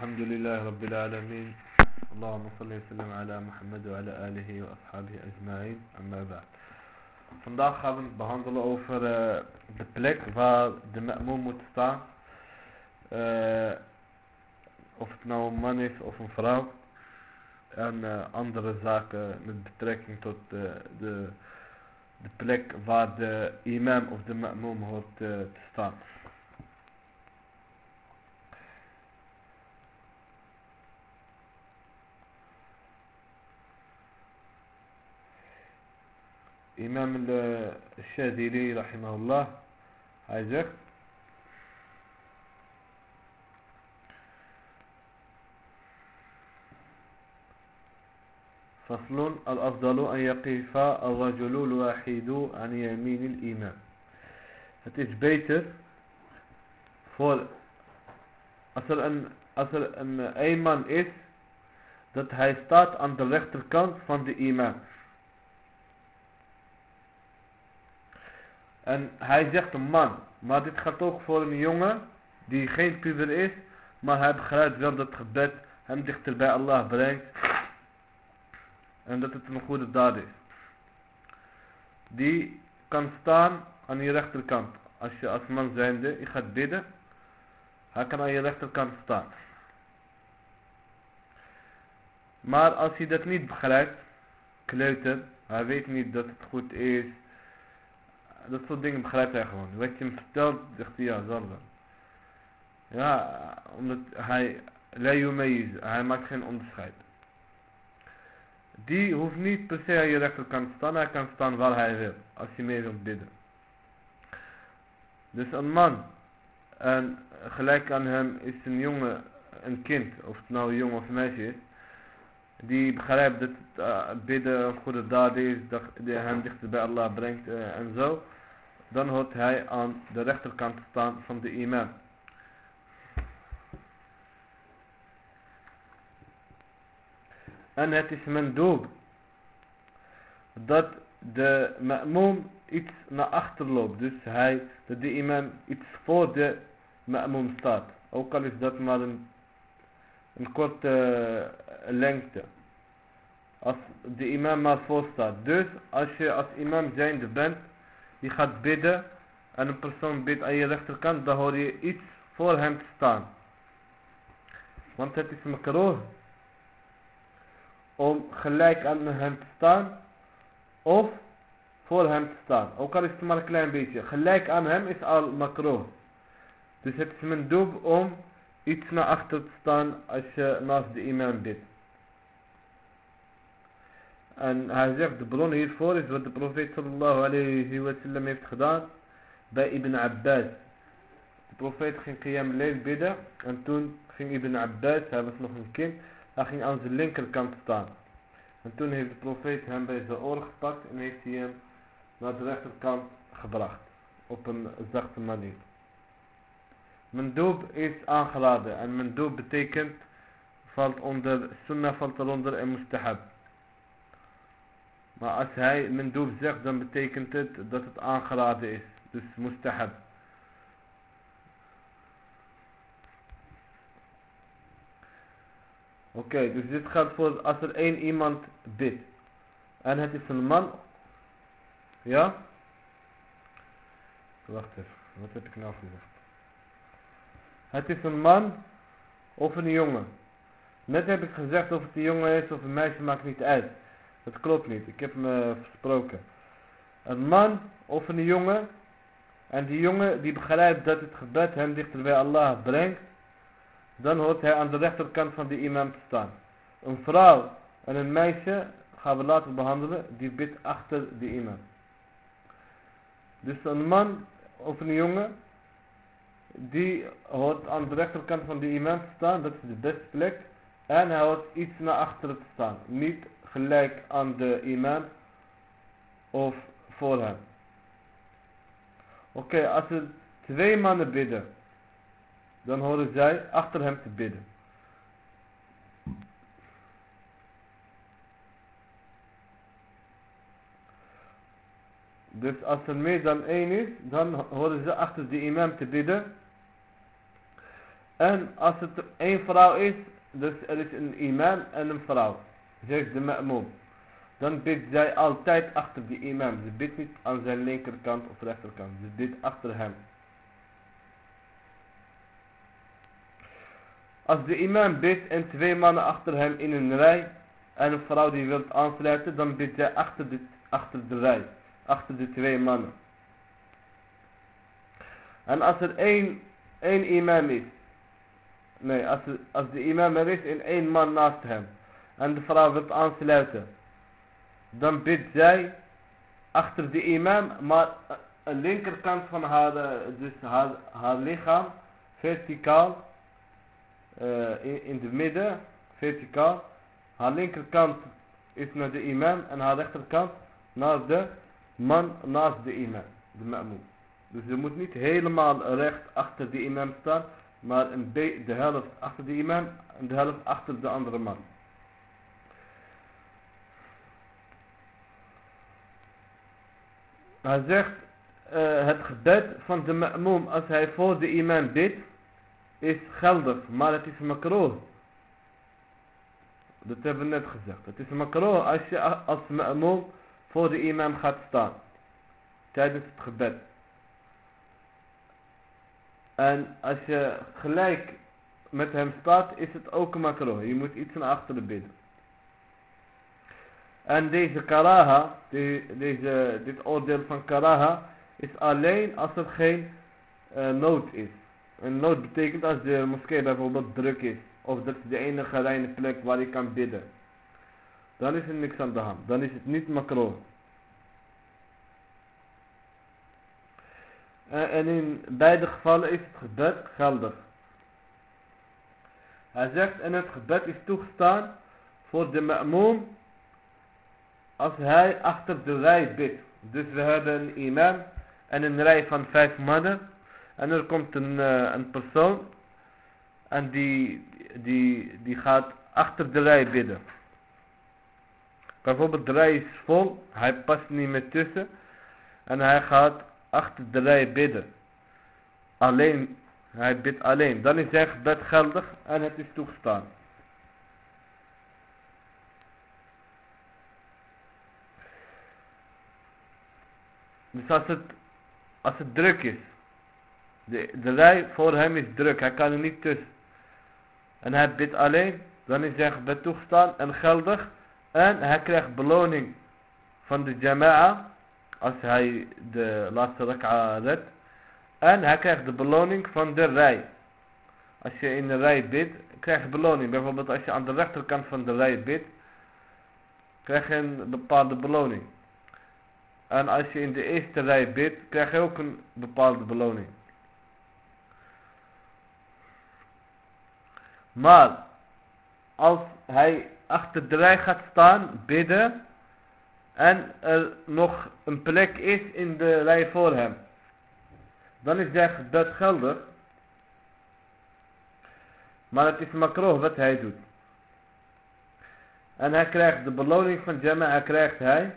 الحمد لله رب العالمين اللهم صل وسلم على Mohammed وعلى آله وأصحابه أجمعين أما بعد Vandaag gaan we het behandelen over uh, de plek waar de ma'moom moet staan. Uh, of het nou een man is of een vrouw. En uh, andere zaken met betrekking tot de, de, de plek waar de imam of de ma'moom hoort te staan. إمام الشاذلي رحمه الله. هاجك فصل. الأفضل أن يقف الرجل الواحد عن يمين الإمام. It is better for أصل أن أصل أن أيمن إس that he start on the left hand of the imam. En hij zegt een man. Maar dit gaat ook voor een jongen die geen puber is. Maar hij begrijpt wel dat het gebed hem dichter bij Allah brengt. En dat het een goede daad is. Die kan staan aan je rechterkant. Als je als man zijnde, je gaat bidden. Hij kan aan je rechterkant staan. Maar als hij dat niet begrijpt, kleuter, hij weet niet dat het goed is, dat soort dingen begrijpt hij gewoon. Wat je hem vertelt, zegt hij ja, zorgen. Ja, omdat hij, hij maakt geen onderscheid. Die hoeft niet per se aan je rechterkant te staan, hij kan staan waar hij wil, als hij mee wil bidden. Dus een man, en gelijk aan hem is een jongen, een kind, of het nou een jongen of meisje is, die begrijpt dat het uh, bidden een goede daad is, dat die hem dichter bij Allah brengt uh, en zo, dan hoort hij aan de rechterkant te staan van de imam. En het is mijn doel dat de ma'moom iets naar achter loopt. Dus hij, dat de imam iets voor de ma'moom staat. Ook al is dat maar een, een korte lengte. Als de imam maar voor staat. Dus als je als imam zijnde bent, die gaat bidden en een persoon bidt aan je rechterkant, dan hoor je iets voor hem te staan. Want het is makroh om gelijk aan hem te staan of voor hem te staan. Ook al is het maar een klein beetje. Gelijk aan hem is al makroh. Dus het is mijn doel om iets naar achter te staan als je naast de imam bidt. En hij zegt, de bron hiervoor is wat de profeet sallallahu alayhi wa sallam heeft gedaan bij Ibn Abbas. De profeet ging Qiyam Leil bidden en toen ging Ibn Abbas, hij was nog een kind, hij ging aan zijn linkerkant staan. En toen heeft de profeet hem bij zijn oor gepakt en heeft hij hem naar de rechterkant gebracht. Op een zachte manier. Mendoob is aangeraden en mendoob betekent, valt onder, sunnah valt eronder en mustahab. Maar als hij mijn doel zegt, dan betekent het dat het aangeraden is. Dus mustahab. Oké, dus dit gaat voor als er één iemand bidt. En het is een man. Ja? Wacht even, wat heb ik nou gezegd? Het is een man of een jongen. Net heb ik gezegd of het een jongen is of een meisje, maakt niet uit. Dat klopt niet. Ik heb me versproken. Een man of een jongen. En die jongen die begrijpt dat het gebed hem dichter bij Allah brengt. Dan hoort hij aan de rechterkant van de imam te staan. Een vrouw en een meisje gaan we later behandelen. Die bidt achter de imam. Dus een man of een jongen. Die hoort aan de rechterkant van de imam te staan. Dat is de beste plek. En hij hoort iets naar achteren te staan. Niet gelijk aan de imam of voor hem. Oké, als er twee mannen bidden, dan horen zij achter hem te bidden. Dus als er meer dan één is, dan horen ze achter de imam te bidden. En als het één vrouw is, dus er is een imam en een vrouw. Zegt de ma'moom. Dan bidt zij altijd achter die imam. Ze bidt niet aan zijn linkerkant of rechterkant. Ze bidt achter hem. Als de imam bidt en twee mannen achter hem in een rij en een vrouw die wil aansluiten, dan bidt zij achter de, achter de rij, achter de twee mannen. En als er één, één imam is, nee, als, als de imam er is en één man naast hem, en de vrouw wil aansluiten, dan bidt zij achter de imam, maar een linkerkant van haar, eh, dus haar, haar lichaam, verticaal, uh, in, de midden, verticaal. Haar linkerkant is naar de imam en haar rechterkant naar de man naast de imam, de ma'moom. Dus je moet niet helemaal recht achter de imam staan, maar een de helft achter de imam en de helft achter de andere man. Hij zegt uh, het gebed van de ma'moom als hij voor de imam bidt is geldig, maar het is makro. Dat hebben we net gezegd. Het is makro als je als ma'moom voor de imam gaat staan. Tijdens het gebed. En als je gelijk met hem staat, is het ook makro. Je moet iets naar achteren bidden. En deze karaha, deze, dit oordeel van karaha, is alleen als er geen uh, nood is. Een nood betekent als de moskee bijvoorbeeld druk is. Of dat is de enige reine plek waar je kan bidden. Dan is er niks aan de hand. Dan is het niet makro. En in beide gevallen is het gebed geldig. Hij zegt en het gebed is toegestaan voor de ma'moom als hij achter de rij bidt. Dus we hebben een imam en een rij van vijf mannen. En er komt een, uh, een persoon en die, die, die gaat achter de rij bidden. Bijvoorbeeld de rij is vol, hij past niet meer tussen en hij gaat achter de rij bidden. Alleen, hij bidt alleen. Dan is zijn gebed geldig en het is toegestaan. Dus als het, als het druk is de, de rij voor hem is druk. Hij kan er niet tussen. En hij bidt alleen. Dan is zijn gebed toegestaan en geldig. En hij krijgt beloning van de jama'a. Als hij de laatste rak'a redt. En hij krijgt de beloning van de rij. Als je in de rij bidt, krijg je beloning. Bijvoorbeeld als je aan de rechterkant van de rij bidt, krijg je een bepaalde beloning. En als je in de eerste rij bidt, krijg je ook een bepaalde beloning. Maar als hij achter de rij gaat staan, bidden. En er nog een plek is in de rij voor hem. Dan is zijn gebed. Maar het is makro wat hij doet. En hij krijgt de beloning van Jama, hij krijgt hij.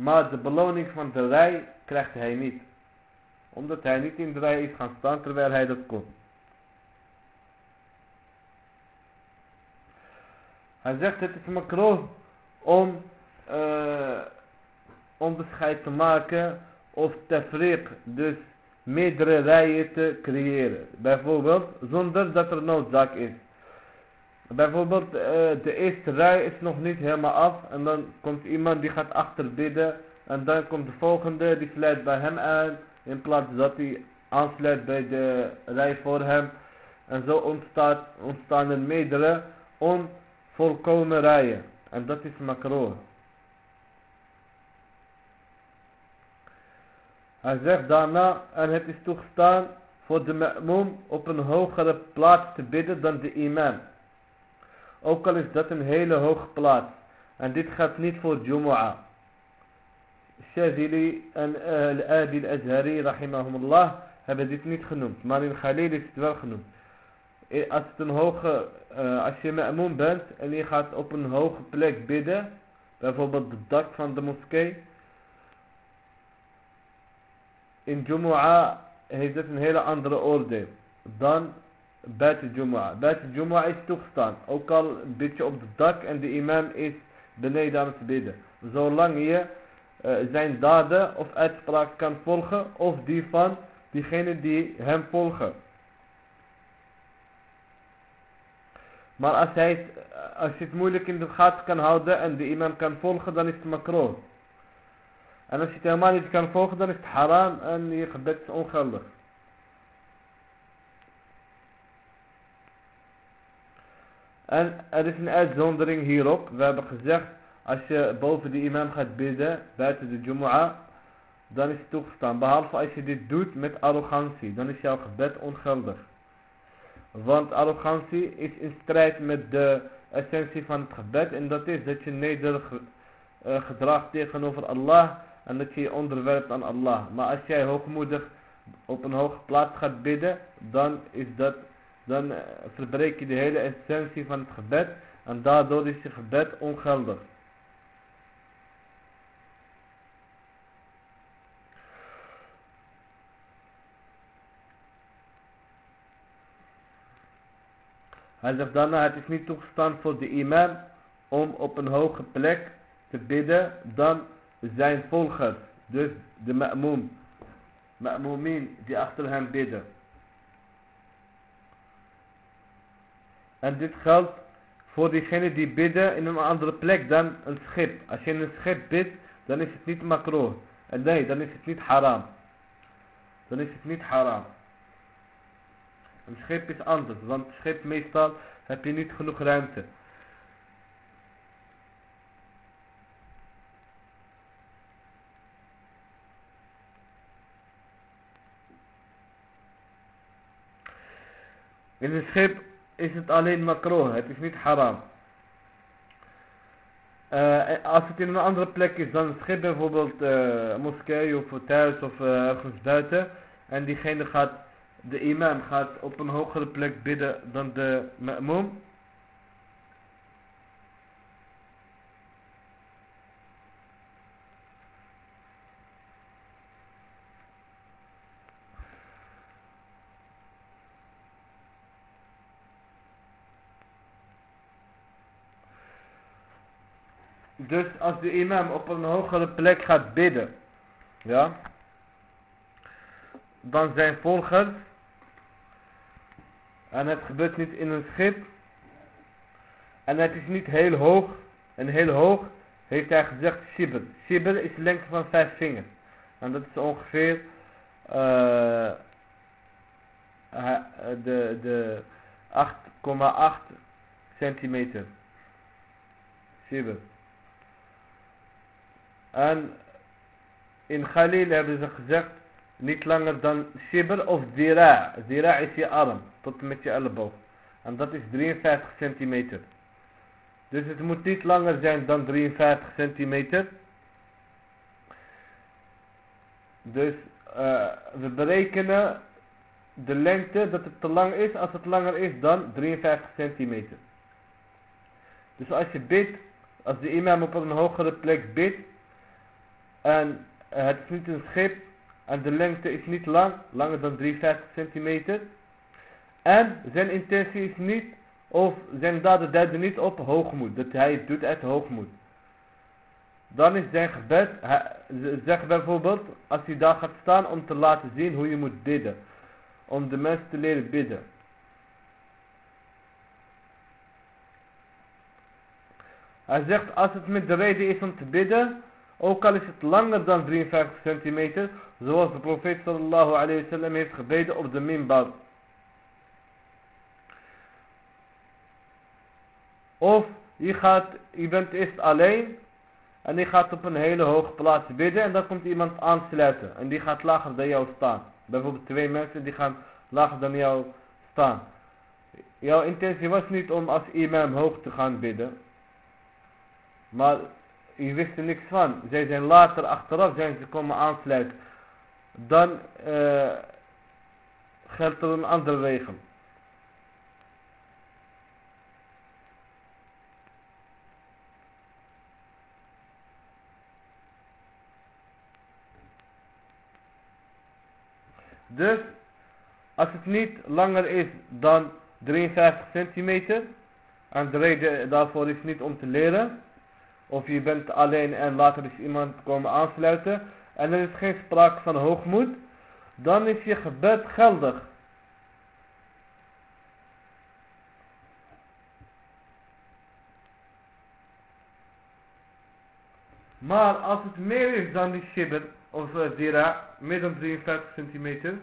Maar de beloning van de rij krijgt hij niet. Omdat hij niet in de rij is gaan staan terwijl hij dat kon. Hij zegt het is makro om uh, onderscheid te maken of tefriq, dus meerdere rijen te creëren. Bijvoorbeeld zonder dat er noodzaak is. Bijvoorbeeld uh, de eerste rij is nog niet helemaal af en dan komt iemand die gaat achter bidden en dan komt de volgende die sluit bij hem aan in plaats dat hij aansluit bij de rij voor hem. En zo ontstaat, ontstaan er meerdere om volkomen rijen. En dat is makro. Hij zegt daarna, en het is toegestaan voor de ma'moom op een hogere plaats te bidden dan de imam. Ook al is dat een hele hoge plaats. En dit gaat niet voor Jumu'ah. Shazili en Al-Adil Azhari rahimahumullah hebben dit niet genoemd. Maar in Khalil is het wel genoemd. Eh, als, het een hoge, als je ma'moon bent en je gaat op een hoge plek bidden, bijvoorbeeld het dak van de moskee, in Jumu'ah heeft het een hele andere oordeel dan buiten Jumu'ah. Buiten Jumu'ah is toegestaan. Ook al bid je op het dak en de imam is beneden aan het bidden. Zolang je uh, zijn daden of uitspraak kan volgen of die van diegenen die hem volgen. Maar als, hij, als je het moeilijk in de gaten kan houden en de imam kan volgen, dan is het makro. En als je het helemaal niet kan volgen, dan is het haram en je gebed is ongeldig. En er is een uitzondering hierop. We hebben gezegd, als je boven de imam gaat bidden, buiten de Jumu'ah, dan is het toegestaan. Behalve als je dit doet met arrogantie, dan is jouw gebed ongeldig. Want arrogantie is in strijd met de essentie van het gebed. En dat is dat je nederig uh, gedraagt tegenover Allah. En dat je je onderwerpt aan Allah. Maar als jij hoogmoedig op een hoge plaats gaat bidden. Dan is dat. Dan uh, verbreek je de hele essentie van het gebed. En daardoor is je gebed ongeldig. Hij zegt daarna, het is niet toegestaan voor de imam om op een hoge plek te bidden dan zijn volgers. Dus de ma'moom. Ma'moomin die achter hem bidden. En dit geldt voor diegenen die bidden in een andere plek dan een schip. Als je in een schip bidt, dan is het niet makro. En nee, dan is het niet haram. Dan is het niet haram. Een schip is anders, want een schip meestal heb je niet genoeg ruimte. In een schip is het alleen makro, het is niet haram. Uh, als het in een andere plek is dan schip, bijvoorbeeld uh, moskee of thuis of uh, ergens buiten. En diegene gaat de imam gaat op een hogere plek bidden dan de ma'moom. Dus als de imam op een hogere plek gaat bidden, ja, dan zijn volgers en het gebeurt niet in een schip. En het is niet heel hoog. En heel hoog heeft hij gezegd shibber. Shibber is de lengte van vijf vingers. En dat is ongeveer uh, de, de 8,8 centimeter. Shibber. En in Khalil hebben ze gezegd niet langer dan shibber of dira. Dira is je arm tot met je elleboog. En dat is 53 centimeter. Dus het moet niet langer zijn dan 53 centimeter. Dus uh, we berekenen de lengte dat het te lang is als het langer is dan 53 centimeter. Dus als je bidt, als de imam op een hogere plek bidt en het is niet een schip en de lengte is niet lang, langer dan 53 centimeter. En zijn intentie is niet, of zijn daden duiden niet op hoogmoed. Dat hij het doet uit hoogmoed. Dan is zijn gebed, zeg bijvoorbeeld, als hij daar gaat staan om te laten zien hoe je moet bidden. Om de mensen te leren bidden. Hij zegt, als het met de reden is om te bidden, ook al is het langer dan 53 centimeter, zoals de profeet sallallahu alayhi wa sallam heeft gebeden op de minbar. Of je, gaat, je bent eerst alleen en je gaat op een hele hoge plaats bidden en dan komt iemand aansluiten en die gaat lager dan jou staan. Bijvoorbeeld twee mensen die gaan lager dan jou staan. Jouw intentie was niet om als imam hoog te gaan bidden. Maar je wist er niks van. Zij zijn later achteraf zijn ze komen aansluiten. Dan geldt er een andere regel. Dus, Als het niet langer is dan 53 centimeter. En de reden daarvoor is niet om te leren. Of je bent alleen en later is iemand komen aansluiten. En er is geen sprake van hoogmoed. Dan is je gebed geldig. Maar als het meer is dan die shibber, of uh, dira, meer dan 53 centimeter.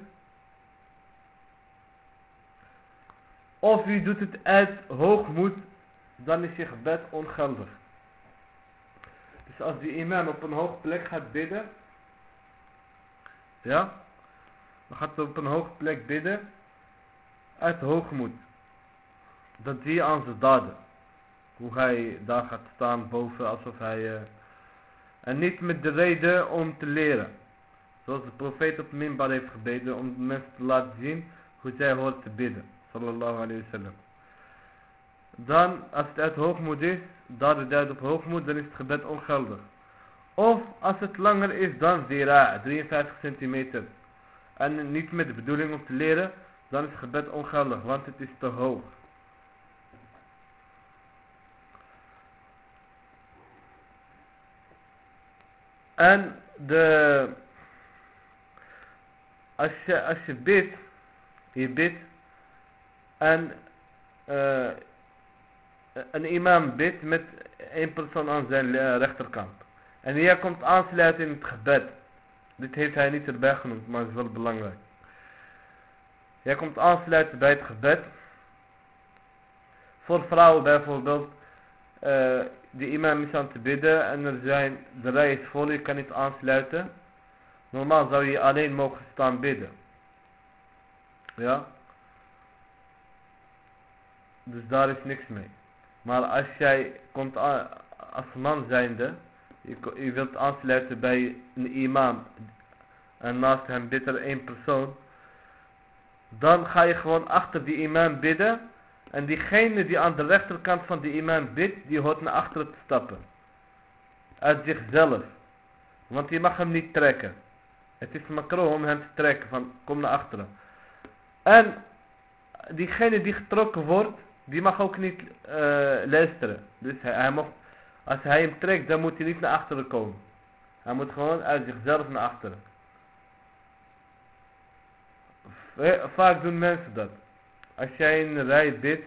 Of je doet het uit hoogmoed, dan is je gebed ongeldig. Dus als die imam op een hoge plek gaat bidden, ja, dan gaat hij op een hoge plek bidden, uit hoogmoed. Dat zie je aan zijn daden. Hoe hij daar gaat staan boven alsof hij... Uh, en niet met de reden om te leren. Zoals de profeet op minbar heeft gebeden om mensen te laten zien hoe zij hoort te bidden. Sallallahu alayhi wa sallam. Dan, als het uit hoogmoed is, daar duidt op hoogmoed, dan is het gebed ongeldig. Of als het langer is dan zira, 53 centimeter. En niet met de bedoeling om te leren, dan is het gebed ongeldig, want het is te hoog. En de, als je, als je bidt, je bidt, en uh, een imam bidt met één persoon aan zijn uh, rechterkant. En jij komt aansluiten in het gebed. Dit heeft hij niet erbij genoemd, maar is wel belangrijk. Jij komt aansluiten bij het gebed. Voor vrouwen bijvoorbeeld. Uh, de imam is aan te bidden en er zijn, de rij is vol, je kan niet aansluiten. Normaal zou je alleen mogen staan bidden. Ja. Dus daar is niks mee. Maar als jij komt als man zijnde, je, wilt aansluiten bij een imam en naast hem bidt er één persoon, dan ga je gewoon achter die imam bidden en diegene die aan de rechterkant van de imam bidt, die hoort naar achteren te stappen. Uit zichzelf. Want je mag hem niet trekken. Het is makro om hem te trekken, van kom naar achteren. En diegene die getrokken wordt, die mag ook niet uh, luisteren. Dus hij, mag, als hij hem trekt, dan moet hij niet naar achteren komen. Hij moet gewoon uit zichzelf naar achteren. Vaak doen mensen dat. Als jij in een rij bidt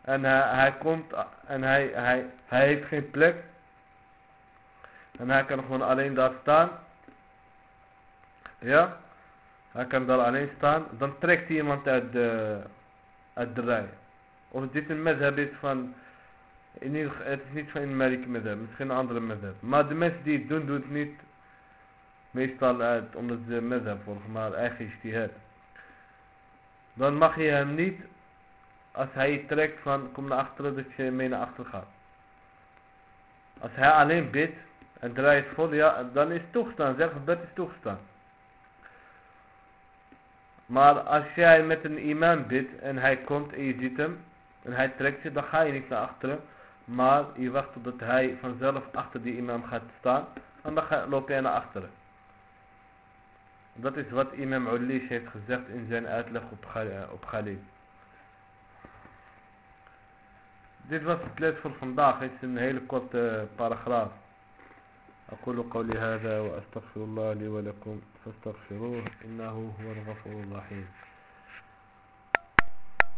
en hij, hij komt en hij, hij, hij heeft geen plek. En hij kan gewoon alleen daar staan. Ja. Hij kan daar alleen staan. Dan trekt hij iemand uit de, uit de rij. Of dit een medheb is van... In ieder, het is niet van een merk medheb. Misschien een andere medheb. Maar de mensen die het doen, doen het niet meestal uit omdat ze medheb volgen. Maar eigen het. Dan mag je hem niet als hij trekt van kom naar achteren dat je mee naar achter gaat. Als hij alleen bidt en draait vol, ja, dan is toegestaan. Zeg gebed is toegestaan. Maar als jij met een imam bidt en hij komt en je ziet hem en hij trekt je, dan ga je niet naar achteren. Maar je wacht totdat hij vanzelf achter die imam gaat staan en dan ga, loop jij naar achteren. Dat is wat imam Ulish heeft gezegd in zijn uitleg op, op Khalid. Dit was het les voor vandaag. Het is een hele korte paragraaf. أقول قولي هذا وأستغفر الله لي ولكم فاستغفروه إنه هو الغفور الرحيم